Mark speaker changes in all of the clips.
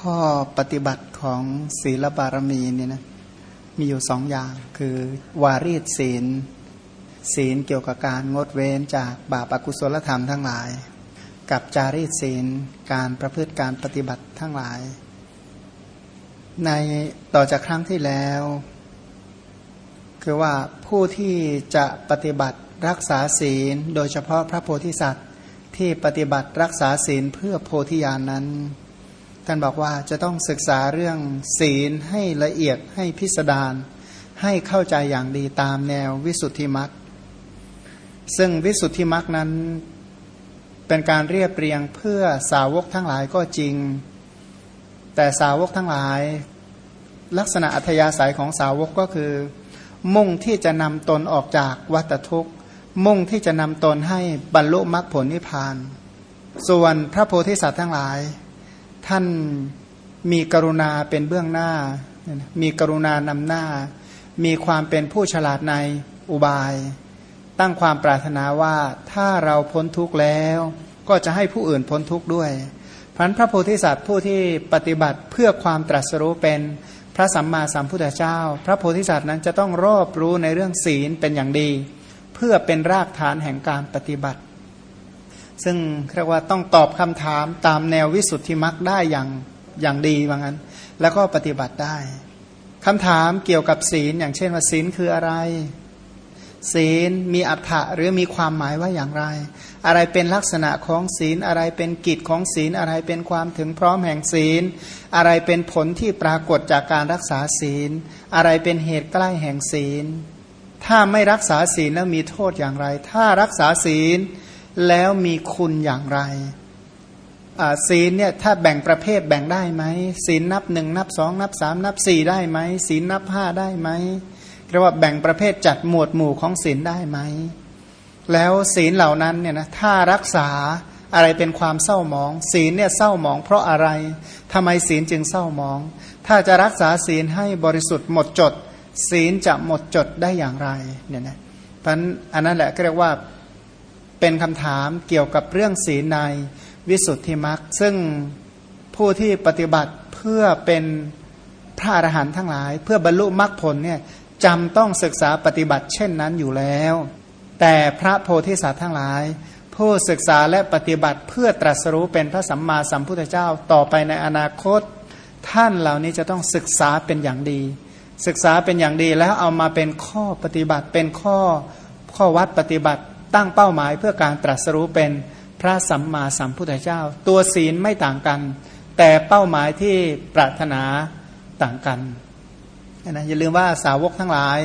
Speaker 1: ข้อปฏิบัติของศีลบารมีเนี่ยนะมีอยู่สองอย่าง คือวารีตศีล ศีลเกี่ยวกับการงดเว้นจากบาปอากุศลธรรมทั้งหลาย กับจารีตศีลการประพฤติการปฏิบัติทั้งหลาย ในต่อจากครั้งที่แล้ว คือว่าผู้ที่จะปฏิบัติรักษาศีล โดยเฉพาะพระโพธิสัตว์ที่ปฏิบัติรักษาศีลเพื่อโพธิญาณนนั้น ท่านบอกว่าจะต้องศึกษาเรื่องศีลให้ละเอียดให้พิสดารให้เข้าใจอย่างดีตามแนววิสุทธิมรรคซึ่งวิสุทธิมรรคนั้นเป็นการเรียบเรียงเพื่อสาวกทั้งหลายก็จริง แต่สาวกทั้งหลาย ลักษณะอัธยาศัยของสาวกก็คือ มุ่งที่จะนำตนออกจากวัฏทุกข์ มุ่งที่จะนำตนให้บรรลุมรรคผลนิพพาน ส่วนพระโพธิสัตว์ทั้งหลาย ท่านมีกรุณาเป็นเบื้องหน้า มีกรุณานำหน้า มีความเป็นผู้ฉลาดในอุบาย ตั้งความปรารถนาว่าถ้าเราพ้นทุกข์แล้ว ก็จะให้ผู้อื่นพ้นทุกข์ด้วยพันพระโพธิสัตว์ผู้ที่ปฏิบัติเพื่อความตรัสรู้เป็นพระสัมมาสัมพุทธเจ้า พระโพธิสัตว์นั้นจะต้องรอบรู้ในเรื่องศีลเป็นอย่างดี เพื่อเป็นรากฐานแห่งการปฏิบัติ ซึ่งเรียกว่าต้องตอบคำถามตามแนววิสุทธิมรรคได้อย่างอย่างดีว่างั้น แล้วก็ปฏิบัติได้คำถามเกี่ยวกับศีล อย่างเช่นว่าศีลคืออะไร ศีลมีอัฏฐะหรือมีความหมายว่าอย่างไร อะไรเป็นลักษณะของศีลอะไรเป็นกิจของศีลอะไรเป็นความถึงพร้อมแห่งศีล อะไรเป็นผลที่ปรากฏจากการรักษาศีล อะไรเป็นเหตุใกล้แห่งศีล ถ้าไม่รักษาศีลแล้วมีโทษอย่างไร ถ้ารักษาศีล แล้วมีคุณอย่างไรศีลเนี่ยถ้าแบ่งประเภทแบ่งได้ไหมศีลนับหนึ่งนับสองนับสามนับสี่ได้ไหมศีลนับห้าได้ไหมเรียกว่าแบ่งประเภทจัดหมวดหมู่ของศีลได้ไหมแล้วศีลเหล่านั้นเนี่ยนะถ้ารักษาอะไรเป็นความเศร้าหมอง ศีลเนี่ยเศร้าหมอง เพราะอะไรทำไมศีลจึงเศร้าหมอง ถ้าจะรักษาศีลให้บริสุทธิ์หมดจด ศีลจะหมดจดได้อย่างไรเนี่ยนะเพราะอันนั้นแหละก็เรียกว่า เป็นคำถามเกี่ยวกับเรื่องศีลในวิสุทธิมรรคซึ่งผู้ที่ปฏิบัติเพื่อเป็นพระอรหันต์ทั้งหลาย เพื่อบรรลุมรรคผลเนี่ยจำต้องศึกษาปฏิบัติเช่นนั้นอยู่แล้ว แต่พระโพธิสัตว์ทั้งหลาย ผู้ศึกษาและปฏิบัติเพื่อตรัสรู้เป็นพระสัมมาสัมพุทธเจ้าต่อไปในอนาคต ท่านเหล่านี้จะต้องศึกษาเป็นอย่างดี ศึกษาเป็นอย่างดีแล้วเอามาเป็นข้อปฏิบัติเป็นข้อข้อวัดปฏิบัติ ตั้งเป้าหมายเพื่อการตรัสรู้เป็นพระสัมมาสัมพุทธเจ้า ตัวศีลไม่ต่างกัน แต่เป้าหมายที่ปรารถนาต่างกันนะอย่าลืมว่าสาวกทั้งหลาย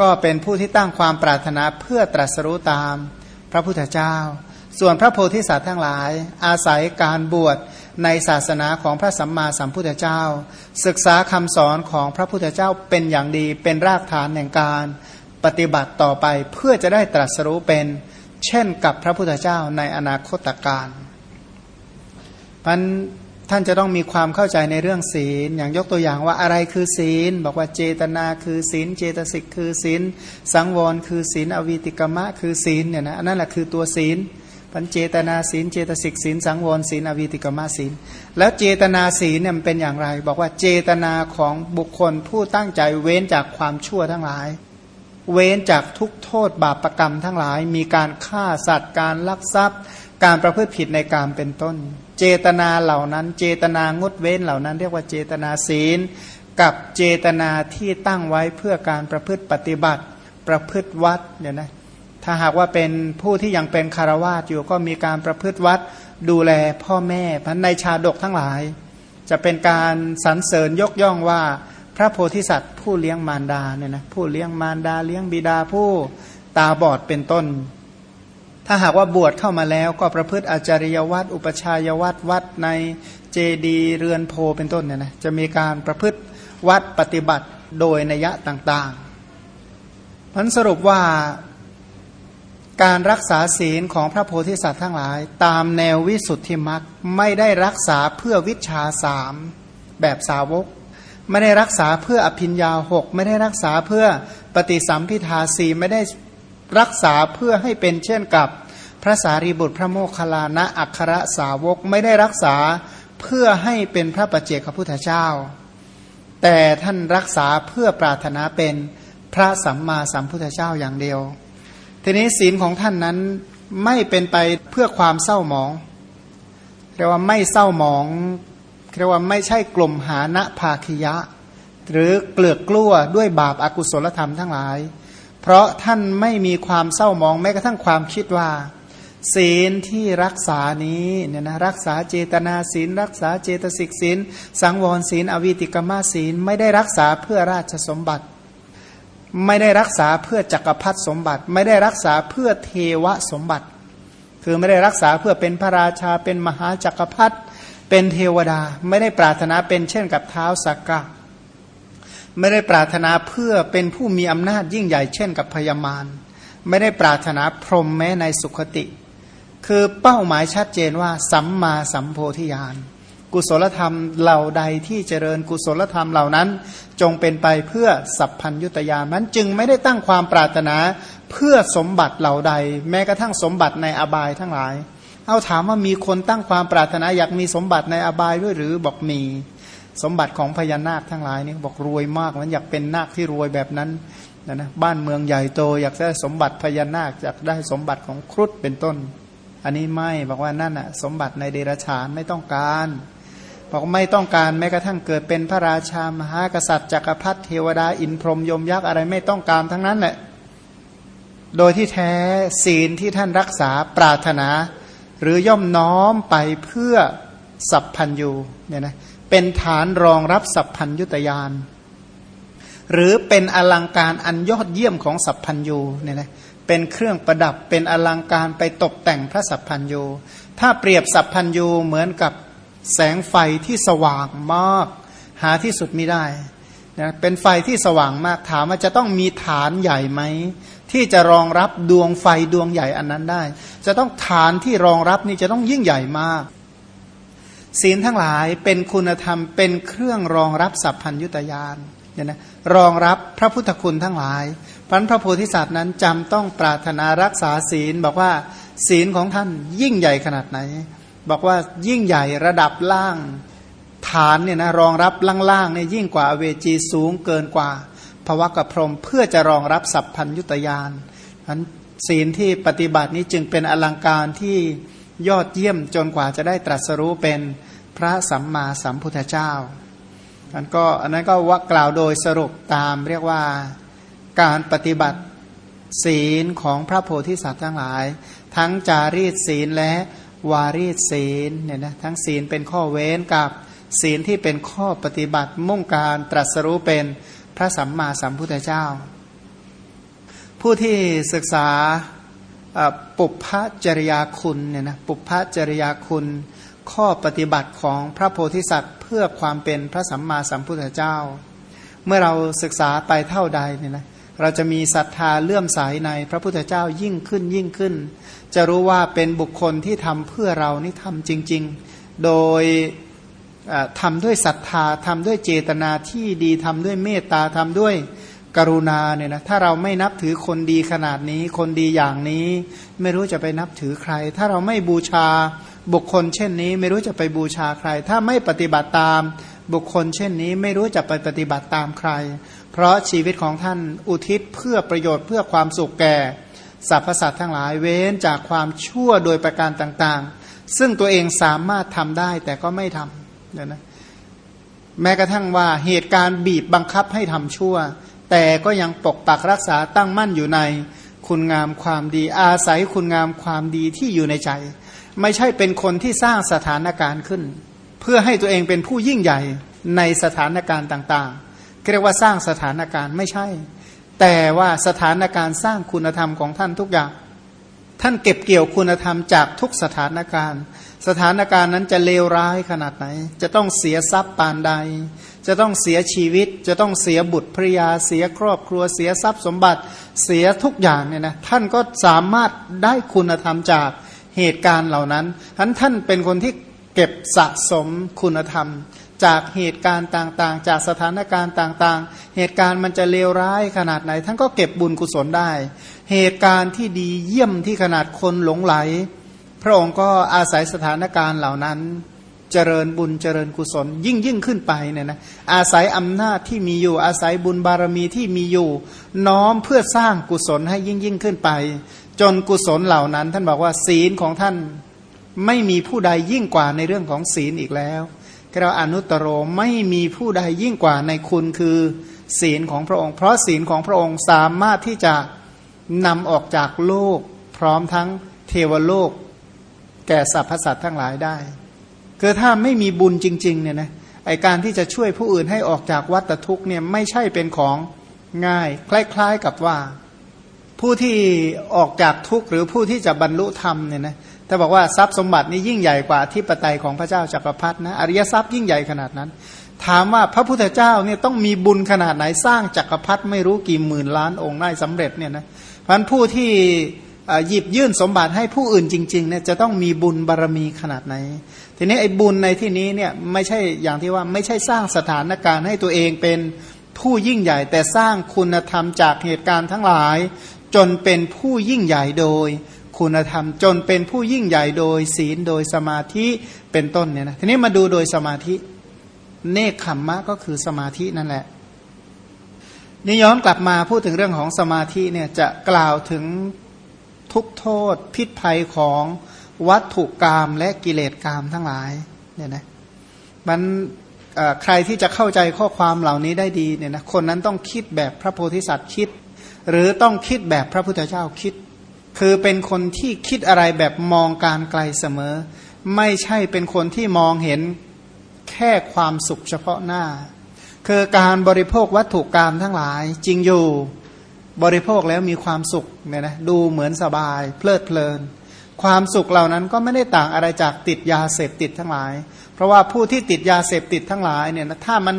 Speaker 1: ก็เป็นผู้ที่ตั้งความปรารถนาเพื่อตรัสรู้ตาม พระพุทธเจ้า ส่วนพระโพธิสัตว์ทั้งหลาย อาศัยการบวชในศาสนาของพระสัมมาสัมพุทธเจ้า ศึกษาคำสอนของพระพุทธเจ้าเป็นอย่างดีเป็นรากฐานแห่งการ ปฏิบัติต่อไปเพื่อจะได้ตรัสรู้เป็นเช่นกับพระพุทธเจ้าในอนาคตการพันท่านจะต้องมีความเข้าใจในเรื่องศีล อย่างยกตัวอย่างว่าอะไรคือศีล บอกว่าเจตนาคือศีล เจตสิกคือศีล สังวรคือศีล อวิติกมะคือศีลเนี่ยนะนั่นแหละคือตัวศีลพันเจตนาศีล เจตสิกศีล สังวรศีล อวิติกมะศีล แล้วเจตนาศีลเนี่ยมันเป็นอย่างไร บอกว่าเจตนาของบุคคลผู้ตั้งใจเว้นจากความชั่วทั้งหลาย เว้นจากทุกโทษบาปรกรรมทั้งหลาย มีการฆ่าสัตว์ การลักทรัพย์ การประพฤติผิดในการเป็นต้น เจตนาเหล่านั้น เจตนางดเว้นเหล่านั้น เรียกว่าเจตนาศีล กับเจตนาที่ตั้งไว้เพื่อการประพฤติปฏิบัติ ประพฤติวัดเนี่ยนะถ้าหากว่าเป็นผู้ที่ยังเป็นคารวาสอยู่ก็มีการประพฤติวัดดูแลพ่อแม่พันในชาดกทั้งหลาย จะเป็นการสรรเสริญยกย่องว่า พระโพธิสัตว์ ผู้เลี้ยงมารดาเนี่ยนะผู้เลี้ยงมารดาเลี้ยงบิดาผู้ตาบอดเป็นต้น ถ้าหากว่าบวชเข้ามาแล้วก็ประพฤติอาจาริยวัดอุปชายวัดวัดในเจดีเรือนโพเป็นต้นเนี่ยนะจะมีการประพฤติวัดปฏิบัติโดยนัยต่างๆพันสรุปว่าการรักษาศีลของพระโพธิสัตว์ทั้งหลาย ตามแนววิสุทธิมรรคไม่ได้รักษาเพื่อวิชาสามแบบสาวก ไม่ได้รักษาเพื่ออภินยาหกไม่ได้รักษาเพื่อปฏิสัมพิทาสีไม่ได้รักษาเพื่อให้เป็นเช่นกับพระสารีบุตรพระโมคคัลลานะอัครสาวกไม่ได้รักษาเพื่อให้เป็นพระปัจเจกพุทธเจ้า แต่ท่านรักษาเพื่อปรารถนาเป็นพระสัมมาสัมพุทธเจ้าอย่างเดียว ทีนี้ศีลของท่านนั้นไม่เป็นไปเพื่อความเศร้าหมองเรียกว่าไม่เศร้าหมอง เรียกว่าไม่ใช่กลุ่มหานะภาคิยะ หรือเกลือกกลั้วด้วยบาปอากุศลธรรมทั้งหลาย เพราะท่านไม่มีความเศร้ามองแม้กระทั่งความคิดว่า ศีลที่รักษานี้เนี่ยนะรักษาเจตนาศีล รักษาเจตสิกศีล สังวรศีล อวิติกมาศีล ไม่ได้รักษาเพื่อราชสมบัติ ไม่ได้รักษาเพื่อจักรพรรดิสมบัติ ไม่ได้รักษาเพื่อเทวสมบัติ คือไม่ได้รักษาเพื่อเป็นพระราชาเป็นมหาจักรพรรดิ เป็นเทวดาไม่ได้ปรารถนาเป็นเช่นกับเท้าสักกะ ไม่ได้ปรารถนาเพื่อเป็นผู้มีอำนาจยิ่งใหญ่เช่นกับพญามารไม่ได้ปรารถนาพรหมแม้ในสุขติ คือเป้าหมายชัดเจนว่า สัมมาสัมโพธิญาณกุศลธรรมเหล่าใดที่เจริญกุศลธรรมเหล่านั้น จงเป็นไปเพื่อสัพพัญยุตยานนั้นจึงไม่ได้ตั้งความปรารถนาเพื่อสมบัติเหล่าใด แม้กระทั่งสมบัติในอบายทั้งหลาย เอาถามว่ามีคนตั้งความปรารถนาอยากมีสมบัติในอบายด้วยหรือบอกมีสมบัติของพญานาคทั้งหลายนี่บอกรวยมากมันอยากเป็นนาคที่รวยแบบนั้นนะนะบ้านเมืองใหญ่โตอยากได้สมบัติพญานาคอยากได้สมบัติของครุฑเป็นต้น อันนี้ไม่บอกว่านั่นอะสมบัติในเดรัจฉานไม่ต้องการบอกไม่ต้องการแม้กระทั่งเกิดเป็นพระราชามหากษัตริย์จักรพรรดิเทวดาอินพรหมยมยักษ์อะไรไม่ต้องการทั้งนั้นแหละโดยที่แท้ศีลที่ท่านรักษาปรารถนา หรือย่อมน้อมไปเพื่อสัพพัญยูเนี่ยนะเป็นฐานรองรับสัพพัญยุตยาน หรือเป็นอลังการอันยอดเยี่ยมของสัพพัญยูเนี่ยนะเป็นเครื่องประดับเป็นอลังการไปตกแต่งพระสัพพัญยูถ้าเปรียบสัพพัญยูเหมือนกับแสงไฟที่สว่างมากหาที่สุดไม่ได้นะเป็นไฟที่สว่างมากถามว่าจะต้องมีฐานใหญ่ไหม ที่จะรองรับดวงไฟดวงใหญ่อันนั้นได้ จะต้องฐานที่รองรับนี่จะต้องยิ่งใหญ่มาก ศีลทั้งหลายเป็นคุณธรรมเป็นเครื่องรองรับสัพพัญยุตยานเนี่ยนะรองรับพระพุทธคุณทั้งหลายพันพระโพธิสัตว์นั้นจำต้องปรารถนารักษาศีลบอกว่า ศีลของท่านยิ่งใหญ่ขนาดไหน บอกว่ายิ่งใหญ่ระดับล่างฐานเนี่ยนะรองรับล่างๆเนี่ยยิ่งกว่าเวจีสูงเกินกว่า ภวะกับพรหมเพื่อจะรองรับสัพพัญยุตยานนั้นศีลที่ปฏิบัตินี้จึงเป็นอลังการที่ยอดเยี่ยมจนกว่าจะได้ตรัสรู้เป็นพระสัมมาสัมพุทธเจ้าอันก็อันนั้นก็ว่ากล่าวโดยสรุปตามเรียกว่าการปฏิบัติศีลของพระโพธิสัตว์ทั้งหลาย ทั้งจารีตศีลและวารีตศีลเนี่ยนะทั้งศีลเป็นข้อเว้นกับศีลที่เป็นข้อปฏิบัติมุ่งการตรัสรู้เป็น พระสัมมาสัมพุทธเจ้า ผู้ที่ศึกษาปุพพจริยาคุณเนี่ยนะปุพพจริยาคุณข้อปฏิบัติของพระโพธิสัตว์ เพื่อความเป็นพระสัมมาสัมพุทธเจ้า เมื่อเราศึกษาไปเท่าใดเนี่ยนะเราจะมีศรัทธาเลื่อมใสในพระพุทธเจ้ายิ่งขึ้นยิ่งขึ้น จะรู้ว่าเป็นบุคคลที่ทำเพื่อเรานี่ทำจริง ๆ โดย ทำด้วยศรัทธาทำด้วยเจตนาที่ดีทำด้วยเมตตาทำด้วยกรุณาเนี่ยนะถ้าเราไม่นับถือคนดีขนาดนี้ คนดีอย่างนี้ ไม่รู้จะไปนับถือใคร ถ้าเราไม่บูชาบุคคลเช่นนี้ ไม่รู้จะไปบูชาใคร ถ้าไม่ปฏิบัติตามบุคคลเช่นนี้ ไม่รู้จะไปปฏิบัติตามใคร เพราะชีวิตของท่านอุทิศเพื่อประโยชน์เพื่อความสุขแก่สรรพสัตว์ทั้งหลายเว้นจากความชั่วโดยประการต่างๆ ซึ่งตัวเองสามารถทำได้แต่ก็ไม่ทำ เนี่ยนะแม้กระทั่งว่าเหตุการณ์บีบบังคับให้ทำชั่ว แต่ก็ยังปกปักรักษาตั้งมั่นอยู่ในคุณงามความดี อาศัยคุณงามความดีที่อยู่ในใจ ไม่ใช่เป็นคนที่สร้างสถานการณ์ขึ้น เพื่อให้ตัวเองเป็นผู้ยิ่งใหญ่ในสถานการณ์ต่างๆเรียกว่าสร้างสถานการณ์ไม่ใช่ แต่ว่าสถานการณ์สร้างคุณธรรมของท่านทุกอย่าง ท่านเก็บเกี่ยวคุณธรรมจากทุกสถานการณ์ สถานการณ์นั้นจะเลวร้ายขนาดไหน จะต้องเสียทรัพย์ปานใด จะต้องเสียชีวิต จะต้องเสียบุตรภริยา เสียครอบครัว เสียทรัพย์สมบัติ เสียทุกอย่างเนี่ยนะ ท่านก็สามารถได้คุณธรรมจากเหตุการณ์เหล่านั้นท่านท่านเป็นคนที่เก็บสะสมคุณธรรม จากเหตุการณ์ต่างๆ จากสถานการณ์ต่างๆ เหตุการณ์มันจะเลวร้ายขนาดไหน ท่านก็เก็บบุญกุศลได้ เหตุการณ์ที่ดีเยี่ยมที่ขนาดคนหลงไหล พระองค์ก็อาศัยสถานการณ์เหล่านั้น เจริญบุญเจริญกุศล ยิ่งยิ่งขึ้นไปเนี่ยนะอาศัยอำนาจที่มีอยู่ อาศัยบุญบารมีที่มีอยู่ น้อมเพื่อสร้างกุศลให้ยิ่งยิ่งขึ้นไป จนกุศลเหล่านั้น ท่านบอกว่าศีลของท่านไม่มีผู้ใดยิ่งกว่าในเรื่องของศีลอีกแล้วเราอนุตโรไม่มีผู้ใดยิ่งกว่าในคุณคือศีลของพระองค์ เพราะศีลของพระองค์สามารถที่จะนำออกจากโลก พร้อมทั้งเทวโลก แก่สรรพสัตว์ทั้งหลายได้ คือถ้าไม่มีบุญจริง ๆ เนี่ยนะไอการที่จะช่วยผู้อื่นให้ออกจากวัฏทุกข์เนี่ยไม่ใช่เป็นของง่าย คล้าย ๆกับว่า ผู้ที่ออกจากทุกข์หรือผู้ที่จะบรรลุธรรมเนี่ยนะถ้าบอกว่าทรัพย์สมบัตินี่ยิ่งใหญ่กว่าที่ปไตยของพระเจ้าจักรพรรดินะอริยทรัพย์ยิ่งใหญ่ขนาดนั้น ถามว่าพระพุทธเจ้าเนี่ยต้องมีบุญขนาดไหนสร้างจักรพรรดิไม่รู้กี่หมื่นล้านองค์ได้สำเร็จเนี่ยนะเพราะผู้ที่ หยิบยื่นสมบัติให้ผู้อื่นจริงๆเนี่ยจะต้องมีบุญบารรมีขนาดไหน ทีนี้ไอ้บุญในที่นี้เนี่ยไม่ใช่อย่างที่ว่าไม่ใช่สร้างสถานการณ์ให้ตัวเองเป็นผู้ยิ่งใหญ่ แต่สร้างคุณธรรมจากเหตุการณ์ทั้งหลาย จนเป็นผู้ยิ่งใหญ่โดย คุณธรรมจนเป็นผู้ยิ่งใหญ่โดยศีลโดยสมาธิเป็นต้นเนี่ยนะทีนี้มาดูโดยสมาธิ เนคขมมะก็คือสมาธินั่นแหละนี่ย้อนกลับมาพูดถึงเรื่องของสมาธิเนี่ยจะกล่าวถึง ทุกโทษ พิษภัยของวัตถุกรรมและกิเลสกรรมทั้งหลายเนี่ยนะมันใครที่จะเข้าใจข้อความเหล่านี้ได้ดีเนี่ยนะคนนั้นต้องคิดแบบพระโพธิสัตว์คิด หรือต้องคิดแบบพระพุทธเจ้าคิด คือเป็นคนที่คิดอะไรแบบมองการไกลเสมอ ไม่ใช่เป็นคนที่มองเห็นแค่ความสุขเฉพาะหน้า คือการบริโภควัตถุกรรมทั้งหลายจริงอยู่ บริโภคแล้วมีความสุขเนี่ยนะดูเหมือนสบาย เพลิดเพลิน ความสุขเหล่านั้นก็ไม่ได้ต่างอะไรจากติดยาเสพติดทั้งหลาย เพราะว่าผู้ที่ติดยาเสพติดทั้งหลายเนี่ยนะถ้ามัน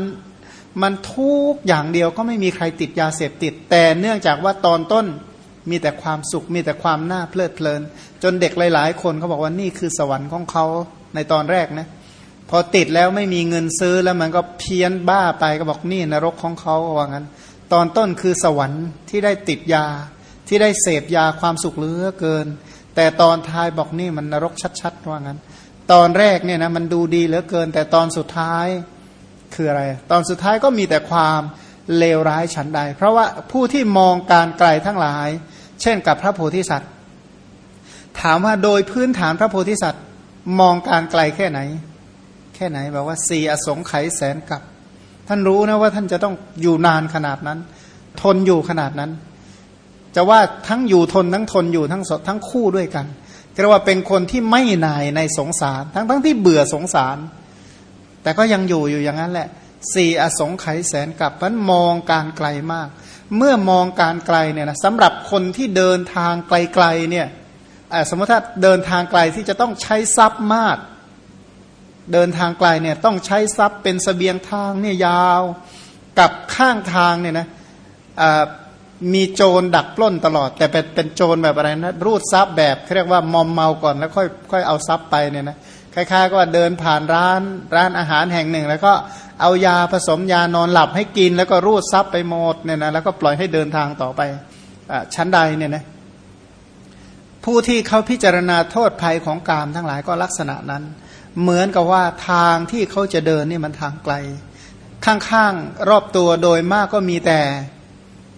Speaker 1: มันทุกอย่างเดียวก็ไม่มีใครติดยาเสพติด แต่เนื่องจากว่าตอนต้นมีแต่ความสุขมีแต่ความน่าเพลิดเพลิน จนเด็กหลาย ๆ คนเขาบอกว่านี่คือสวรรค์ของเขาในตอนแรกนะพอติดแล้วไม่มีเงินซื้อแล้วมันก็เพี้ยนบ้าไปก็บอกนี่นรกของเขาว่างั้น ตอนต้นคือสวรรค์ที่ได้ติดยา ที่ได้เสพยาความสุขเหลือเกิน แต่ตอนท้ายบอกนี่มันนรกชัดๆว่างั้น ตอนแรกเนี่ยนะมันดูดีเหลือเกิน แต่ตอนสุดท้ายคืออะไร ตอนสุดท้ายก็มีแต่ความเลวร้ายฉันใด เพราะว่าผู้ที่มองการไกลทั้งหลาย เช่นกับพระโพธิสัตว์ ถามว่าโดยพื้นฐานพระโพธิสัตว์ มองการไกลแค่ไหน แค่ไหนบอกว่าสี่อสงไขยแสนกับ ท่านรู้นะว่าท่านจะต้องอยู่นานขนาดนั้น ทนอยู่ขนาดนั้น จะว่าทั้งอยู่ทนทั้งทนอยู่ทั้งทั้งคู่ด้วยกันเรียกว่าเป็นคนที่ไม่นายในสงสาร ทั้งทั้งที่เบื่อสงสาร แต่ก็ยังอยู่อยู่อย่างนั้นแหละสี่อสงไขยแสนกับมันมองการไกลมาก เมื่อมองการไกลเนี่ยนะสำหรับคนที่เดินทางไกลๆเนี่ยสมมติถ้าเดินทางไกลที่จะต้องใช้ทรัพย์มาก เดินทางไกลเนี่ยต้องใช้ทรัพย์เป็นสเสบียงทางเนี่ยยาวกับข้างทางเนี่ยนะมีโจรดักปล้นตลอด แต่เป็นเป็นโจรแบบอะไรนะรูดทรัพย์แบบเรียกว่ามอมเมาก่อนแล้วค่อยค่อยเอาทรัพย์ไปเนี่ยนะคล้ายๆก็เดินผ่านร้านร้านอาหารแห่งหนึ่ง แล้วก็เอายาผสมยานอนหลับให้กิน แล้วก็รูดซับไปหมดเนี่ยนะแล้วก็ปล่อยให้เดินทางต่อไปชั้นใดเนี่ยนะผู้ที่เขาพิจารณาโทษภัยของกามทั้งหลายก็ลักษณะนั้น เหมือนกับว่าทางที่เขาจะเดินนี่มันทางไกล ข้างๆรอบตัวโดยมากก็มีแต่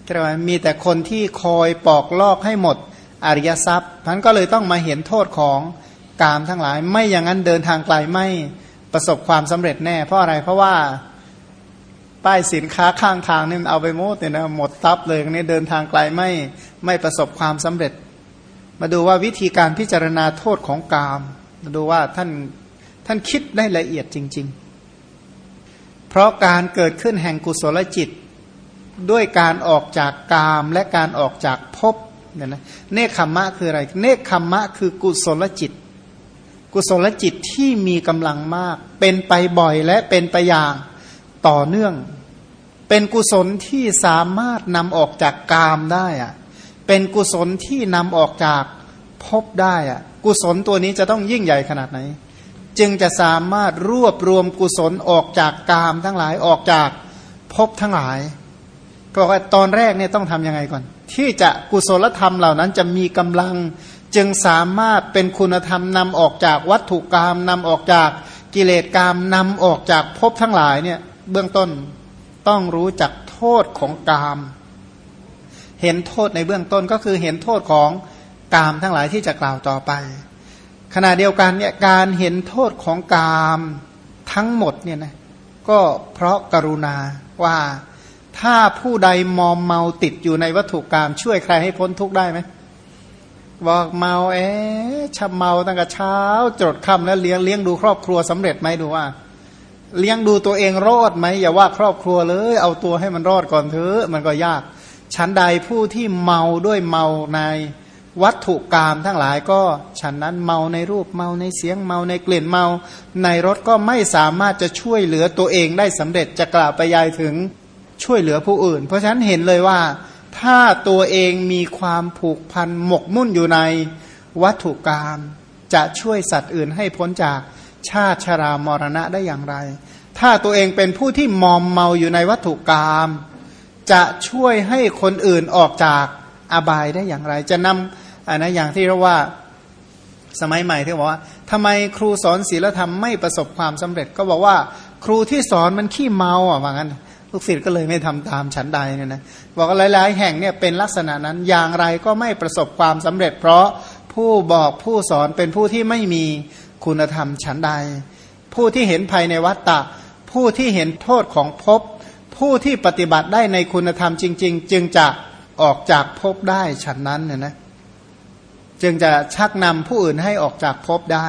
Speaker 1: เรียกว่ามีแต่คนที่คอยปอกลอกให้หมดอริยทรัพย์พันก็เลยต้องมาเห็นโทษของกามทั้งหลาย ไม่อย่างนั้นเดินทางไกลไม่ประสบความสำเร็จแน่ เพราะอะไรเพราะว่าป้ายสินค้าข้างทางนี่เอาไปโมดเนี่ยนะหมดทับเลยนี่เดินทางไกลไม่ไม่ประสบความสำเร็จ มาดูว่าวิธีการพิจารณาโทษของกาม มาดูว่าท่าน ท่านคิดได้ละเอียดจริง ๆ เพราะการเกิดขึ้นแห่งกุศลจิต ด้วยการออกจากกามและการออกจากภพเนี่ยนะเนคขมมะคืออะไร เนคขมมะคือกุศลจิต กุศลจิตที่มีกำลังมาก เป็นไปบ่อยและเป็นไปอย่างต่อเนื่อง เป็นกุศลที่สามารถนำออกจากกามได้อะเป็นกุศลที่นำออกจากภพได้อะกุศลตัวนี้จะต้องยิ่งใหญ่ขนาดไหน จึงจะสามารถรวบรวมกุศลออกจากกามทั้งหลายออกจากภพทั้งหลายก็ว่าตอนแรกเนี่ยต้องทำยังไงก่อน ที่จะกุศลธรรมเหล่านั้นจะมีกำลังจึงสามารถเป็นคุณธรรมนำออกจากวัตถุกรรมนำออกจากกิเลสกามนำออกจากภพทั้งหลายเนี่ยเบื้องต้นต้องรู้จักโทษของกามเห็นโทษในเบื้องต้นก็คือเห็นโทษของกามทั้งหลายที่จะกล่าวต่อไป ขณะเดียวกันเนี่ยการเห็นโทษของกามทั้งหมดเนี่ยนะก็เพราะกรุณาว่าถ้าผู้ใดมอมเมาติดอยู่ในวัตถุกรรมช่วยใครให้พ้นทุกข์ได้ไหมบอกเมาเอ๊ชะเมาตั้งแต่เช้าจดค่ำแล้วเลี้ยงเลี้ยงดูครอบครัวสำเร็จไหมดูว่า เลี้ยงดูตัวเองรอดไหมอย่าว่าครอบครัวเลย เอาตัวให้มันรอดก่อนเถอะมันก็ยาก ชั้นใดผู้ที่เมาด้วยเมาใน วัตถุกรรมทั้งหลายก็ฉันนั้นเมาในรูปเมาในเสียงเมาในกลิ่นเมา ในรถก็ไม่สามารถจะช่วยเหลือตัวเองได้สำเร็จจะกล่าวไปยายถึงช่วยเหลือผู้อื่น เพราะฉะนั้นเห็นเลยว่า ถ้าตัวเองมีความผูกพันหมกมุ่นอยู่ในวัตถุกรรมจะช่วยสัตว์อื่นให้พ้นจากชาติชรามรณะได้อย่างไร ถ้าตัวเองเป็นผู้ที่มอมเมาอยู่ในวัตถุกรรมจะช่วยให้คนอื่นออกจากอบายได้อย่างไร จะนำ อันนะอย่างที่เราว่าสมัยใหม่ที่บอกว่าทำไมครูสอนศีลธรรมไม่ประสบความสำเร็จ ก็บอกว่าครูที่สอนมันขี้เมาอะว่างั้นลูกศิษย์ก็เลยไม่ทำตามฉันใดเนี่ยนะบอกหลาย ๆ แห่งเนี่ยเป็นลักษณะนั้นอย่างไรก็ไม่ประสบความสำเร็จ เพราะผู้บอกผู้สอนเป็นผู้ที่ไม่มีคุณธรรมฉันใด ผู้ที่เห็นภัยในวัฏฏะผู้ที่เห็นโทษของภพผู้ที่ปฏิบัติได้ในคุณธรรมจริง ๆ จึงจะออกจากภพได้ฉันนั้นเนี่ยนะ จึงจะชักนำผู้อื่นให้ออกจากภพได้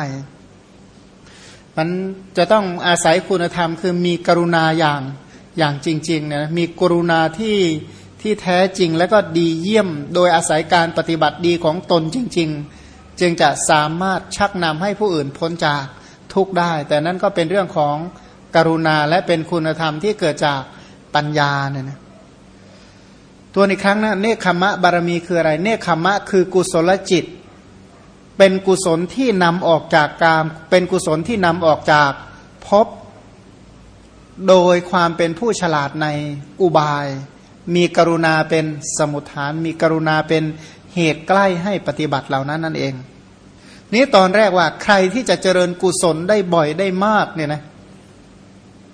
Speaker 1: มันจะต้องอาศัยคุณธรรมคือมีกรุณาอย่างอย่างจริงๆเนี่ยมีกรุณาที่ที่แท้จริงและก็ดีเยี่ยมโดยอาศัยการปฏิบัติดีของตนจริง ๆ จึงจะสามารถชักนำให้ผู้อื่นพ้นจากทุกได้ แต่นั่นก็เป็นเรื่องของกรุณาและเป็นคุณธรรมที่เกิดจากปัญญาเนี่ยนะตัวอีกครั้งนะเนคขมะบารมีคืออะไร เนคขมะคือกุศลจิต เป็นกุศลที่นำออกจากกาม เป็นกุศลที่นำออกจากภพโดยความเป็นผู้ฉลาดในอุบาย มีกรุณาเป็นสมุทฐาน มีกรุณาเป็นเหตุใกล้ให้ปฏิบัติเหล่านั้นนั่นเอง นี้ตอนแรกว่าใครที่จะเจริญกุศลได้บ่อยได้มากเนี่ยนะ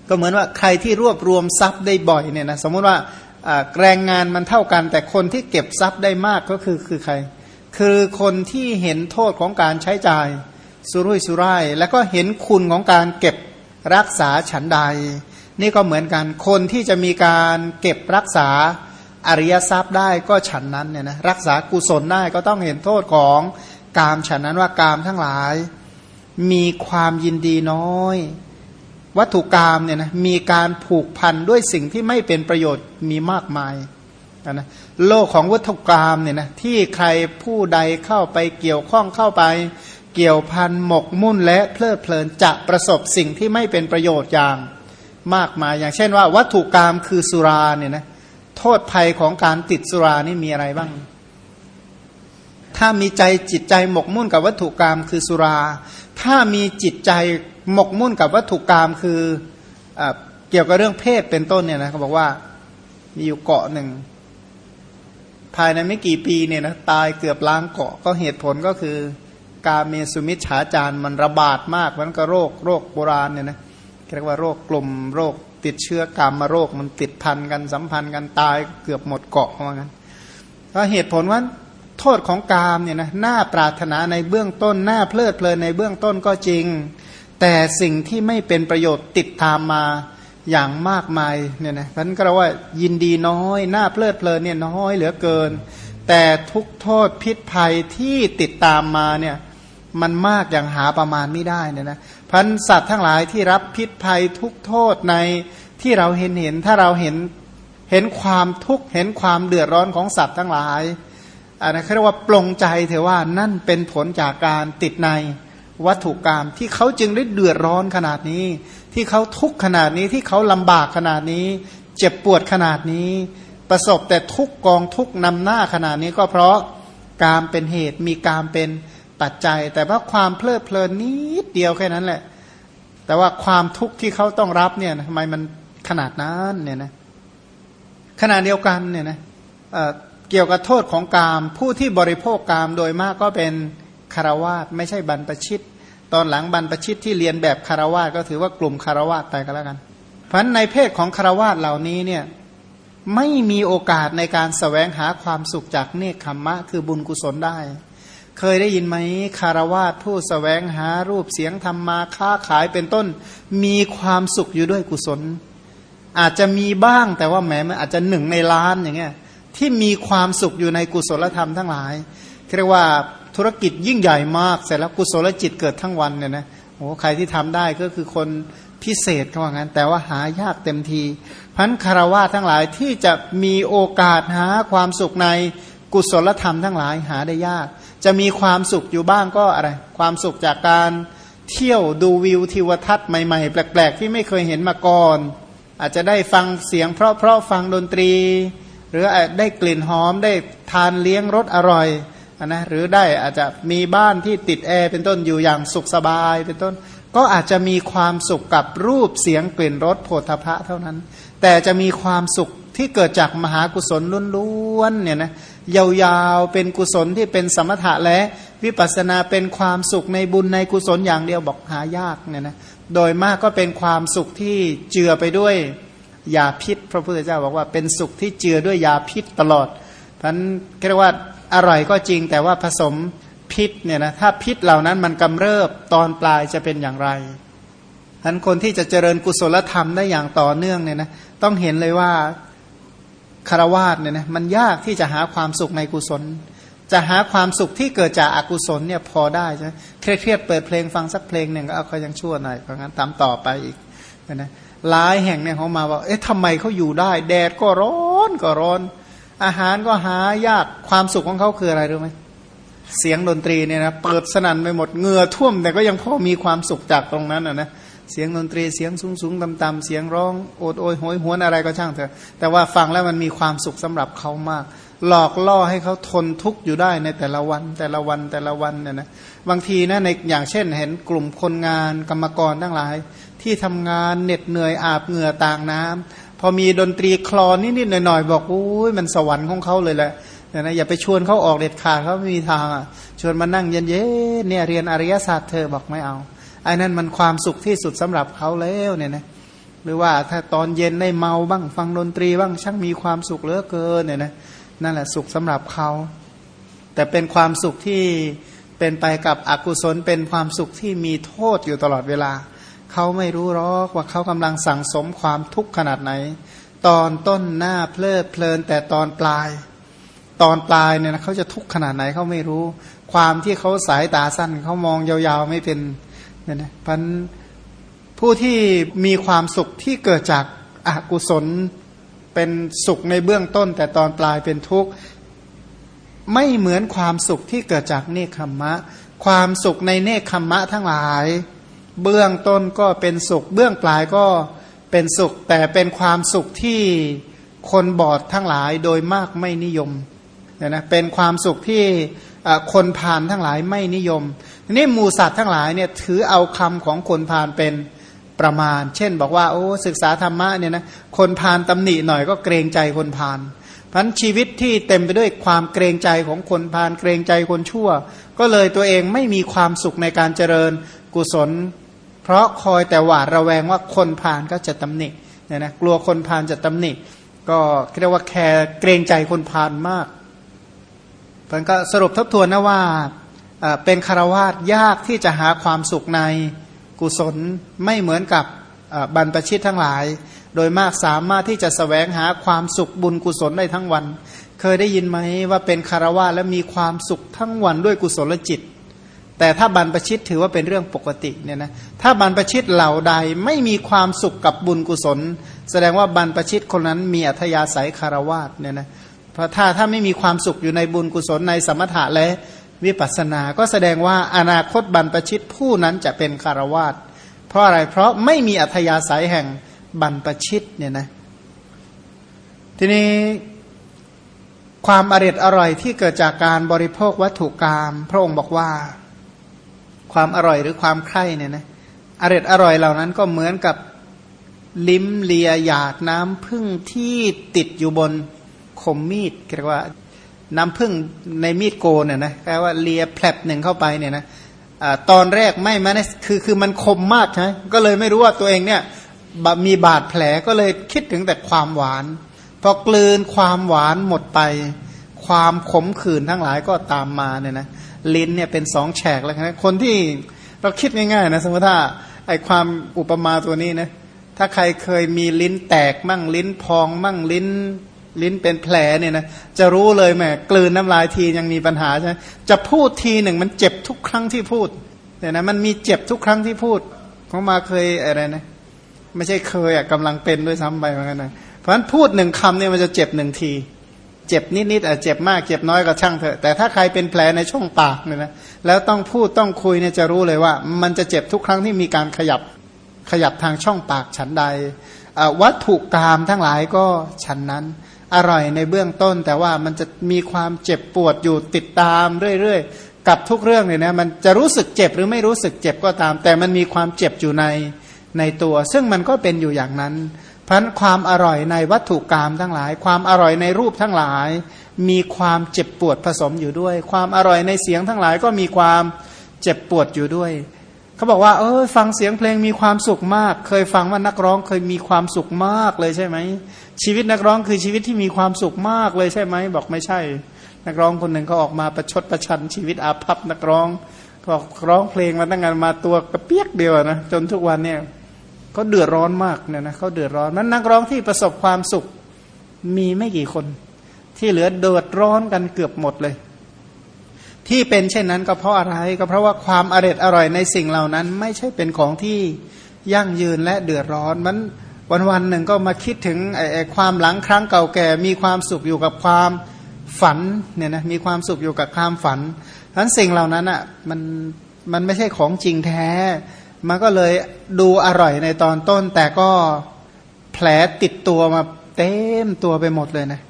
Speaker 1: ก็เหมือนว่าใครที่รวบรวมทรัพย์ได้บ่อยเนี่ยนะสมมติว่าแรงงานมันเท่ากัน แต่คนที่เก็บทรัพย์ได้มากก็คือคือใคร คือคนที่เห็นโทษของการใช้จ่ายสุรุ่ยสุร่าย แล้วก็เห็นคุณของการเก็บรักษาฉันใด นี่ก็เหมือนกันคนที่จะมีการเก็บรักษาอริยทรัพย์ได้ก็ฉันนั้นเนี่ยนะรักษากุศลได้ก็ต้องเห็นโทษของกามฉันนั้นว่ากามทั้งหลาย มีความยินดีน้อย วัตถุกรรมเนี่ยนะมีการผูกพันด้วยสิ่งที่ไม่เป็นประโยชน์มีมากมายนะ โลกของวัตถุกรรมเนี่ยนะที่ใครผู้ใดเข้าไปเกี่ยวข้องเข้าไป เกี่ยวพันหมกมุ่นและเพลิดเพลินจะประสบสิ่งที่ไม่เป็นประโยชน์อย่างมากมาย อย่างเช่นว่าวัตถุกรรมคือสุราเนี่ยนะโทษภัยของการติดสุรานี่มีอะไรบ้าง ถ้ามีใจจิตใจหมกมุ่นกับวัตถุกรรมคือสุรา ถ้ามีจิตใจหมกมุ่นกับวัตถุกรรมคืออเกี่ยวกับเรื่องเพศเป็นต้นเนี่ยนะเขาบอกว่ามีอยู่เกาะหนึ่ง ภายในไม่กี่ปีเนี่ยนะตายเกือบล้างเกาะก็เหตุผลก็คือ การเมสุมิชฉาจารมันระบาดมากมันก็โรคโรคโบราณเนี่ยนะเรียกว่าโรคกลุ่มโรคติดเชื้อกรรมมาโรคมันติดพันกันสัมพันธ์กันตายเกือบหมดเกาะเพรางั้นก็เหตุผลว่าโทษของกามเนี่ยนะน่าปรารถนาในเบื้องต้นน่าเพลิดเพลินในเบื้องต้นก็จริง แต่สิ่งที่ไม่เป็นประโยชน์ติดตามมา อย่างมากมายเนี่ยนะนั้นก็เราว่ายินดีน้อยน่าเพลิดเพลินเนี่ยน้อยเหลือเกิน แต่ทุกโทษพิษภัยที่ติดตามมาเนี่ยมันมากอย่างหาประมาณไม่ได้เนี่ยนะพันสัตว์ทั้งหลายที่รับพิษภัยทุกโทษในที่เราเห็นเห็นถ้าเราเห็นเห็นความทุกข์เห็นความเดือดร้อนของสัตว์ทั้งหลายอันนั้นเรียกว่าปลงใจเถอะว่านั่นเป็นผลจากการติดในวัตถุกรรมที่เขาจึงได้เดือดร้อนขนาดนี้ ที่เขาทุกข์ขนาดนี้ที่เขาลำบากขนาดนี้ เจ็บปวดขนาดนี้ ประสบแต่ทุกกองทุกนำหน้าขนาดนี้ก็เพราะการเป็นเหตุมีการเป็นปัจจัย แต่ว่าความเพลิดเพลินนิดเดียวแค่นั้นแหละ แต่ว่าความทุกข์ที่เขาต้องรับเนี่ยทำไมมันขนาดนั้นเนี่ยนะขณะเดียวกันเนี่ยนะเเกี่ยวกับโทษของกาม ผู้ที่บริโภคกามโดยมากก็เป็นคารวาสไม่ใช่บรรพชิต ตอนหลังบรรพชิตที่เรียนแบบคารวาสก็ถือว่ากลุ่มคารวาสไปกันแล้วกัน เพราะในเพศของคารวาสเหล่านี้เนี่ยไม่มีโอกาสในการสแสวงหาความสุขจากเนคขมมะ คือบุญกุศลได้ เคยได้ยินไหมคารวาสผู้สแสวงหารูปเสียงธรรมมาค้าขายเป็นต้น มีความสุขอยู่ด้วยกุศล อาจจะมีบ้างแต่ว่าแม้มันอาจจะหนึ่งในล้านอย่างเงี้ยที่มีความสุขอยู่ในกุศลธรรมทั้งหลายเรียกว่า ธุรกิจยิ่งใหญ่มากเสร็จแล้วกุศลจิตเกิดทั้งวันเนี่ยนะโอ้ใครที่ทำได้ก็คือคนพิเศษเขาว่างั้น แต่ว่าหายากเต็มทีพันคารวะทั้งหลายที่จะมีโอกาสหาความสุขในกุศลธรรมทั้งหลายหาได้ยาก จะมีความสุขอยู่บ้างก็อะไร ความสุขจากการเที่ยวดูวิวทิวทัศน์ใหม่ๆ แปลก ๆ ที่ไม่เคยเห็นมาก่อน อาจจะได้ฟังเสียงเพราะๆฟังดนตรี หรือได้กลิ่นหอมได้ทานเลี้ยงรสอร่อย นะหรือได้อาจจะมีบ้านที่ติดแอร์เป็นต้นอยู่อย่างสุขสบายเป็นต้น ก็อาจจะมีความสุขกับรูปเสียงกลิ่นรสโผฏฐะเท่านั้น แต่จะมีความสุขที่เกิดจากมหากุศลล้วนๆเนี่ยนะยาวๆเป็นกุศลที่เป็นสมถะและวิปัสสนาเป็นความสุขในบุญในกุศลอย่างเดียวบอกหายากเนี่ยนะโดยมากก็เป็นความสุขที่เจือไปด้วยยาพิษ พระพุทธเจ้าบอกว่าเป็นสุขที่เจือด้วยยาพิษตลอดท่านเรียกว่า อร่อยก็จริงแต่ว่าผสมพิษเนี่ยนะถ้าพิษเหล่านั้นมันกำเริบตอนปลายจะเป็นอย่างไรท่านคนที่จะเจริญกุศลธรรมได้อย่างต่อเนื่องเนี่ยนะต้องเห็นเลยว่าคารวาสเนี่ยนะมันยากที่จะหาความสุขในกุศล จะหาความสุขที่เกิดจากอากุศลเนี่ยพอได้ใช่ไหมเครียดเปิดเพลงฟังสักเพลงหนึ่งก็เอาเขายังชั่วหน่อยเพราะงั้นตามต่อไปอีกนะหลายแห่งเนี่ยเขามาว่าเอ๊ะทำไมเขาอยู่ได้ แดดก็ร้อนก็ร้อนอ อาหารก็หายากความสุขของเขาคืออะไรรู้ไหมเสียงดนตรีเนี่ยนะเปิดสนั่นไปหมดเหงื่อท่วม แต่ก็ยังพอมีความสุขจากตรงนั้นอะนะเสียงดนตรีเสียงสูงสูงต่ำต่ำเสียงร้องโอดโอยโหยหวนอะไรก็ช่างเถอะแต่ว่าฟังแล้วมันมีความสุขสำหรับเขามาก หลอกล่อให้เขาทนทุกข์อยู่ได้ในแต่ละวันแต่ละวันแต่ละวันเนี่ยนะบางทีนะในอย่างเช่นเห็นกลุ่มคนงานกรรมกรทั้งหลาย ที่ทำงานเหน็ดเหนื่อยอาบเหงื่อต่างน้ำ พอมีดนตรีคลอนนิดๆหน่อยๆบอกอุ้ยมันสวรรค์ของเขาเลยแหละนะอย่าไปชวนเขาออกเด็ดขาดเขาไม่มีทางอะชวนมานั่งเย็นๆเนี่ยเรียนอริยศาสตร์เธอบอกไม่เอาไอ้นั่นมันความสุขที่สุดสำหรับเขาแล้วเนี่ยนะหรือว่าถ้าตอนเย็นได้เมาบ้างฟังดนตรีบ้างช่างมีความสุขเหลือเกินเนี่ยนะนั่นแหละสุขสำหรับเขา แต่เป็นความสุขที่เป็นไปกับอกุศลเป็นความสุขที่มีโทษอยู่ตลอดเวลา เขาไม่รู้หรอกว่าเขากำลังสั่งสมความทุกข์ขนาดไหน ตอนต้นหน้าเพลิดเพลินแต่ตอนปลาย ตอนปลายเนี่ยนะเขาจะทุกข์ขนาดไหนเขาไม่รู้ ความที่เขาสายตาสั้นเขามองยาวๆไม่เป็นเนี่ยนะพันผู้ที่มีความสุขที่เกิดจากอากุศลเป็นสุขในเบื้องต้น แต่ตอนปลายเป็นทุกข์ไม่เหมือนความสุขที่เกิดจากเนคขมมะ ความสุขในเนคขมมะทั้งหลาย เบื้องต้นก็เป็นสุข เบื้องปลายก็เป็นสุข แต่เป็นความสุขที่คนบอดทั้งหลายโดยมากไม่นิยมเนี่ยนะเป็นความสุขที่คนผ่านทั้งหลายไม่นิยมนี่หมูสัตว์ทั้งหลายเนี่ยถือเอาคำของคนผ่านเป็นประมาณ เช่น บอกว่าโอ้ศึกษาธรรมะเนี่ยนะคนผ่านตำหนิหน่อยก็เกรงใจคนผ่านพันชีวิตที่เต็มไปด้วยความเกรงใจของคนผ่านเกรงใจคนชั่ว ก็เลยตัวเองไม่มีความสุขในการเจริญกุศล เพราะคอยแต่หวาดระแวงว่าคนพานก็จะตำหนิเนี่ยนะกลัวคนพานจะตำหนิ ก็เรียกว่าแคร์เกรงใจคนพานมากมันก็สรุปทบทวนนะว่าเป็นคารวาสยากที่จะหาความสุขในกุศลไม่เหมือนกับบรรพชิตทั้งหลาย โดยมากสามารถที่จะสแสวงหาความสุขบุญกุศลได้ทั้งวัน เคยได้ยินไหมว่าเป็นคารวาสและมีความสุขทั้งวันด้วยกุศลจิต แต่ถ้าบรรพชิตถือว่าเป็นเรื่องปกติเนี่ยนะถ้าบรรพชิตเหล่าใดไม่มีความสุขกับบุญกุศล แสดงว่าบรรพชิตคนนั้นมีอัธยาศัยคารวาสเนี่ยนะเพราะถ้าถ้าไม่มีความสุขอยู่ในบุญกุศลในสมถะและวิปัสสนา ก็แสดงว่าอนาคตบรรพชิตผู้นั้นจะเป็นคารวาสเพราะอะไรเพราะไม่มีอัธยาศัยแห่งบรรพชิตเนี่ยนะทีนี้ความอริดอร่อยที่เกิดจากการบริโภควัตถุกรรมพระองค์บอกว่า ความอร่อยหรือความใคร่เนี่ยนะอร่อยอร่อยเหล่านั้นก็เหมือนกับลิ้มเลียหยาดน้ำพึ่งที่ติดอยู่บนคมมีดเรียกว่าน้ำพึ่งในมีดโกนเนี่ยนะแปลว่าเลียแผลบหนึ่งเข้าไปเนี่ยนะตอนแรกไม่มันคือคือมันคมมากใช่ไหมก็เลยไม่รู้ว่าตัวเองเนี่ยมีบาดแผลก็เลยคิดถึงแต่ความหวานพอกลืนความหวานหมดไป ความขมขื่นทั้งหลายก็ตามมาเนี่ยนะ ลิ้นเนี่ยเป็นสองแฉกแล้วนะคนที่เราคิดง่ายๆนะสมมติถ้าไอความอุปมาตัวนี้นะถ้าใครเคยมีลิ้นแตกมั่งลิ้นพองมั่งลิ้นลิ้นเป็นแผลเนี่ยนะจะรู้เลยแหมกลืนน้ำลายทียังมีปัญหาใช่ไหมจะพูดทีหนึ่งมันเจ็บทุกครั้งที่พูดเนี่ยนะมันมีเจ็บทุกครั้งที่พูดเขามาเคยอะไรนะ ไม่ใช่เคยอะกำลังเป็นด้วยซ้ำไปเหมือนกันนะเพราะฉะนั้นพูดหนึ่งคำเนี่ยมันจะเจ็บหนึ่งที เจ็บนิดๆอะเจ็บมากเจ็บน้อยก็ช่างเถอะแต่ถ้าใครเป็นแผลในช่องปากเนี่ยนะแล้วต้องพูดต้องคุยเนี่ยจะรู้เลยว่า มันจะเจ็บทุกครั้งที่มีการขยับขยับทางช่องปากฉันใดวัตถุกรรมทั้งหลายก็ฉันนั้นอร่อยในเบื้องต้น แต่ว่ามันจะมีความเจ็บปวดอยู่ติดตามเรื่อยๆ กับทุกเรื่องเนี่ยนะมันจะรู้สึกเจ็บหรือไม่รู้สึกเจ็บก็ตาม แต่มันมีความเจ็บอยู่ในในตัว ซึ่งมันก็เป็นอยู่อย่างนั้น พราะความอร่อยในวัตถุกรรมทั้งหลาย ความอร่อยในรูปทั้งหลาย มีความเจ็บปวดผสมอยู่ด้วย ความอร่อยในเสียงทั้งหลายก็มีความเจ็บปวดอยู่ด้วยเขาบอกว่า เออฟังเสียงเพลงมีความสุขมาก เคยฟังว่านักร้องเคยมีความสุขมากเลยใช่ไหมชีวิตนักร้องคือชีวิตที่มีความสุขมากเลยใช่ไหมบอกไม่ใช่ นักร้องคนหนึ่งเขาออกมาประชดประชันชีวิตอาภัพนักร้องบอกร้องเพลงมาตั้งงานมาตัวกระเปียกเดียวนะจนทุกวันเนี่ย เขาเดือดร้อนมากเนี่ยนะเขาเดือดร้อนนั้นนักร้องที่ประสบความสุขมีไม่กี่คน ที่เหลือเดือดร้อนกันเกือบหมดเลย ที่เป็นเช่นนั้นก็เพราะอะไรก็เพราะว่าความอร่อยอร่อยในสิ่งเหล่านั้น ไม่ใช่เป็นของที่ยั่งยืนและเดือดร้อนมันวันวันหนึ่งก็มาคิดถึงไอ้ความหลังครั้งเก่าแก่ มีความสุขอยู่กับความฝันเนี่ยนะมีความสุขอยู่กับความฝันทั้นสิ่งเหล่านั้นอะมันมันไม่ใช่ของจริงแท้ มันก็เลยดูอร่อยในตอนต้น แต่ก็แผลติดตัวมาเต็มตัวไปหมดเลยนะ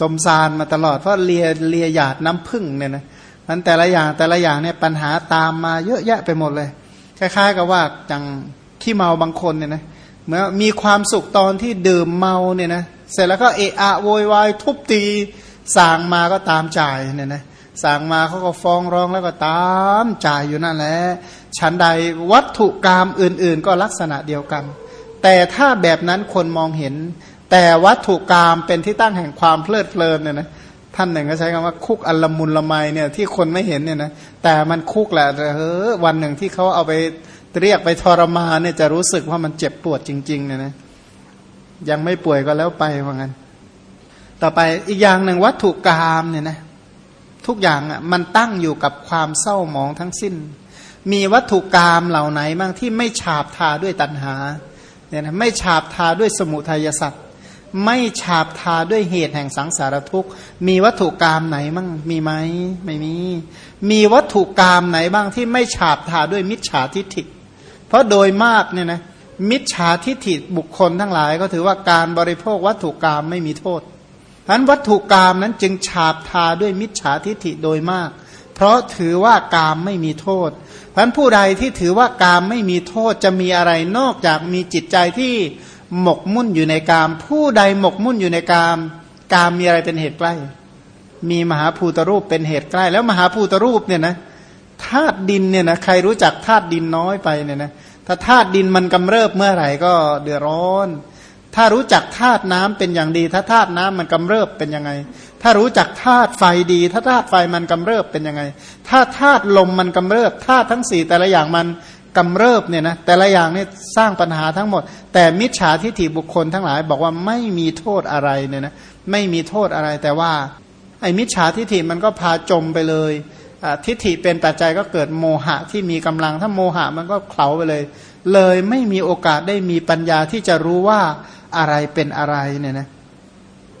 Speaker 1: สมสารมาตลอดเพราะเลียเลียหยาดน้ำพึ่งเนี่ยนะมันแต่ละอย่างแต่ละอย่างเนี่ยปัญหาตามมาเยอะแยะไปหมดเลย คล้าย ๆ กับว่าจังขี้เมาบางคนเนี่ยนะเมื่อมีความสุขตอนที่ดื่มเมาเนี่ยนะเสร็จแล้วก็เอะอะโวยวายทุบตีสั่งมาก็ตามจ่ายเนี่ยนะ สั่งมาเขาก็ฟ้องร้องแล้วก็ตามจ่ายอยู่นั่นแหละชั้นใดวัตถุกรรมอื่น ๆ ก็ลักษณะเดียวกัน แต่ถ้าแบบนั้นคนมองเห็น แต่วัตถุกรรมเป็นที่ตั้งแห่งความเพลิดเพลินเนี่ยนะท่านหนึ่งก็ใช้คำว่าคุกอัลมุนละไมเนี่ยที่คนไม่เห็นเนี่ยนะแต่มันคุกแหละเฮ้อวันหนึ่งที่เขาเอาไปเรียกไปทรมานเนี่ยจะรู้สึกว่ามันเจ็บปวดจริงๆเนี่ยนะยังไม่ป่วยก็แล้วไปว่างั้น ต่อไปอีกอย่างหนึ่งวัตถุกรรมเนี่ยนะ ทุกอย่างอะมันตั้งอยู่กับความเศร้าหมองทั้งสิ้น มีวัตถุกรรมเหล่าไหนบ้างที่ไม่ฉาบทาด้วยตัณหาเนี่ยนะไม่ฉาบทาด้วยสมุทัยสัตว์ไม่ฉาบทาด้วยเหตุแห่งสังสารทุกข์ มีวัตถุกรรมไหนบ้างมีไหมไม่มี มีวัตถุกรรมไหนบ้างที่ไม่ฉาบทาด้วยมิจฉาทิฏฐิ เพราะโดยมากเนี่ยนะมิจฉาทิฏฐิบุคคลทั้งหลายก็ถือว่าการบริโภควัตถุกรรมไม่มีโทษ นั้นวัตถุกรรมนั้นจึงฉาบทาด้วยมิจฉาทิฏฐิโดยมาก เพราะถือว่ากามไม่มีโทษพันผู้ใดที่ถือว่ากามไม่มีโทษจะมีอะไรนอกจากมีจิตใจที่หมกมุ่นอยู่ในกาม ผู้ใดหมกมุ่นอยู่ในกาม กามมีอะไรเป็นเหตุใกล้ มีมหาภูตรูปเป็นเหตุใกล้ แล้วมหาภูตรูปเนี่ยนะธาตุดินเนี่ยนะใครรู้จักธาตุดินน้อยไปเนี่ยนะถ้าธาตุดินมันกำเริบเมื่อไหร่ก็เดือดร้อน ถ้ารู้จักธาตุน้ำเป็นอย่างดี ถ้าธาตุน้ำมันกำเริบเป็นยังไง ถ้ารู้จักธาตุไฟดี ถ้าธาตุไฟมันกำเริบเป็นยังไง ถ้าธาตุลมมันกำเริบธาตุทั้งสี่แต่ละอย่างมันกำเริบเนี่ยนะแต่ละอย่างนี่สร้างปัญหาทั้งหมด แต่มิจฉาทิฏฐิบุคคลทั้งหลายบอกว่าไม่มีโทษอะไรเนี่ยนะไม่มีโทษอะไรแต่ว่าไอ้มิจฉาทิฏฐิมันก็พาจมไปเลยทิฏฐิเป็นปัจจัยก็เกิดโมหะที่มีกำลังถ้าโมหะมันก็เคลาไปเลย เลยไม่มีโอกาสได้มีปัญญาที่จะรู้ว่า อะไรเป็นอะไรเนี่ยนะ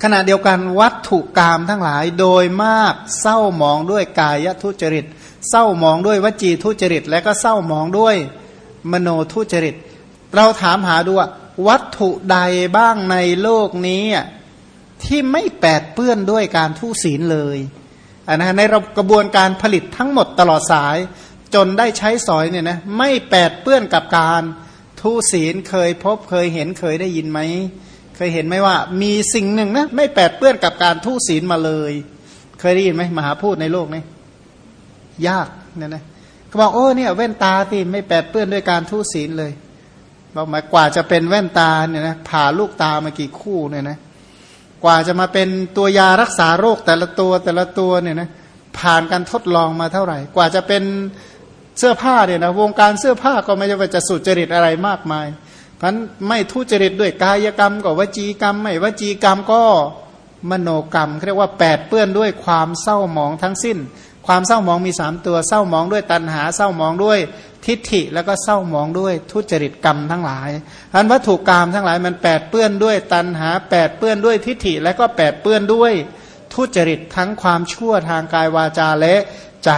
Speaker 1: ขณะเดียวกันวัตถุกรรมทั้งหลายโดยมากเศร้ามองด้วยกายทุจริต เศร้ามองด้วยวจีทุจริต และก็เศร้ามองด้วยมโนทุจริต เราถามหาดูว่าวัตถุใดบ้างในโลกนี้ที่ไม่แปดเปื้อนด้วยการทุศีลเลยนนะในกระบวนการผลิตทั้งหมดตลอดสาย จนได้ใช้สอยเนี่ยนะไม่แปดเปื้อนกับการ ทุศีลเคยพบเคยเห็นเคยได้ยินไหม เคยเห็นไหมว่า มีสิ่งหนึ่งนะไม่แปดเปื้อนกับการทุศีลมาเลย เคยได้ยินไหมมหาพูดในโลกนี้ยากเนี่ยนะเขาบอกโอ้เนี่ยแว่นตาสิไม่แปดเปื้อนด้วยการทุศีลเลยบอกหมายกว่าจะเป็นแว่นตาเนี่ยนะผ่าลูกตามากี่คู่เนี่ยนะกว่าจะมาเป็นตัวยารักษาโรคแต่ละตัวแต่ละตัวเนี่ยนะผ่านการทดลองมาเท่าไหร่ กว่าจะเป็น เสื้อผ้าเนี่ยนะวงการเสื้อผ้าก็ไม่ใช่ว่าจะสุจริตอะไรมากมายเพราะไม่ทุจริตด้วยกายกรรมก็วจีกรรม ไม่วจีกรรมก็มโนกรรมเรียกว่าแปดเปื้อนด้วยความเศร้าหมองทั้งสิ้น ความเศร้าหมองมีสามตัวเศร้าหมองด้วยตัณหาเศร้าหมองด้วยทิฏฐิแล้วก็เศร้าหมองด้วยทุจริตกรรมทั้งหลายอันวัตถุกรรมทั้งหลายมันแปดเปื้อนด้วยตัณหาแปดเปื้อนด้วยทิฏฐิและก็แปดเปื้อนด้วยทุจริตทั้งความชั่วทางกายวาจาและใจ